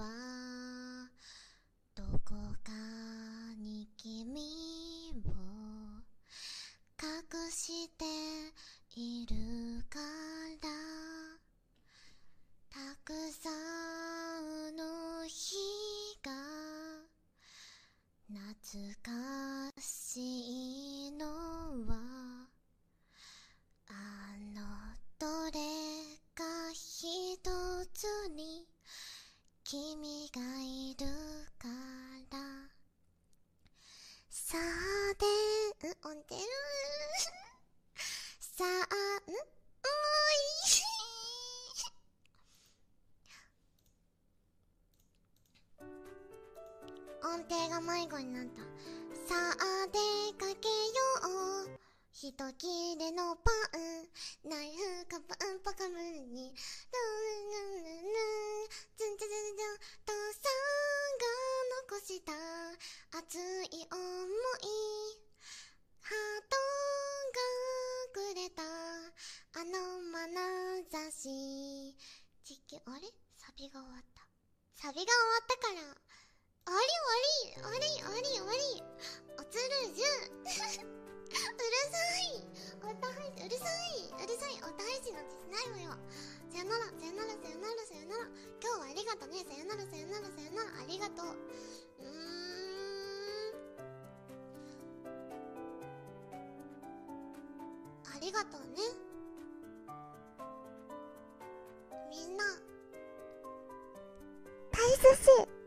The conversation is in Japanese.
はどこかに君を隠しているから。たくさんの日が懐かしい。君がいるから。さあでん音程さあんおいしい音程が迷子になった。さあ出かけよう。一切れのパン。ナイフかパンパカムにルン熱い想い。ハートがくれた。あの眼差し。地球あれ？サビが終わった。サビが終わったから。あり終わり。終わり終わり終わり。おつるじゅう。るさい。おたはいうるさい。うるさい。おたはいしなんてしないわよ。さよならさよならさよなら。りがとうね。みんな。大寿司